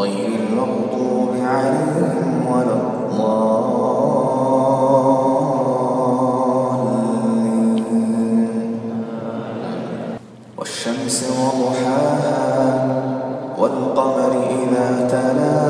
غير المغضوب عليهم ولا الضالين. والشمس وضحاها والقمر إذا تلاها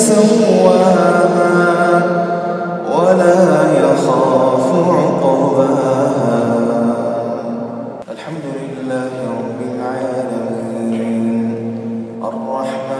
فسواها ولا يخاف عقباها الحمد لله رب العالمين. الرحمن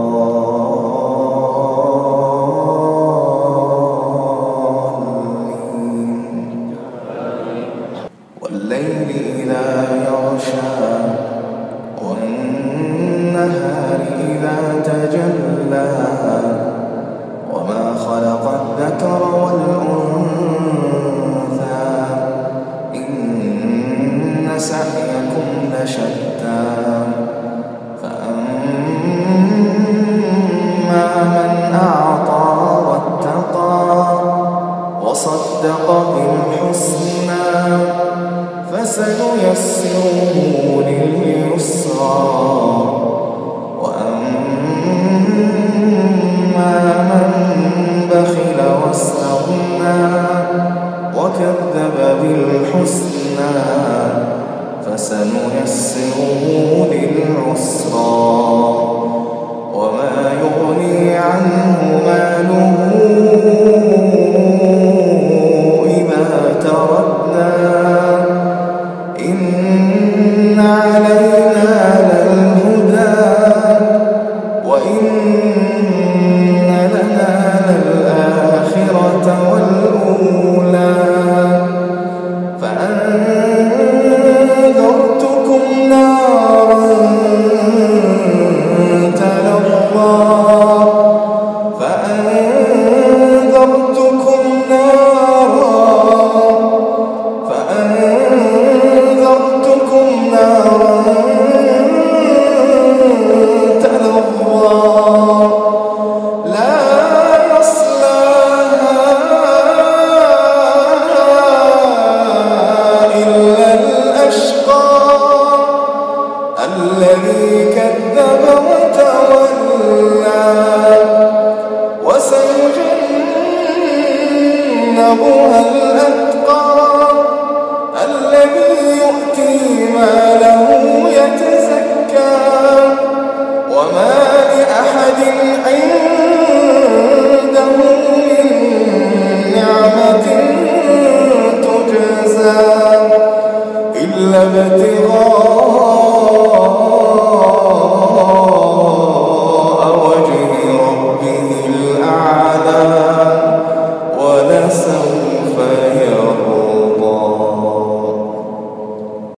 وكذب بالحسنى فسنيسره للعسرى وما يغني عنه ماله إذا تردى إن علينا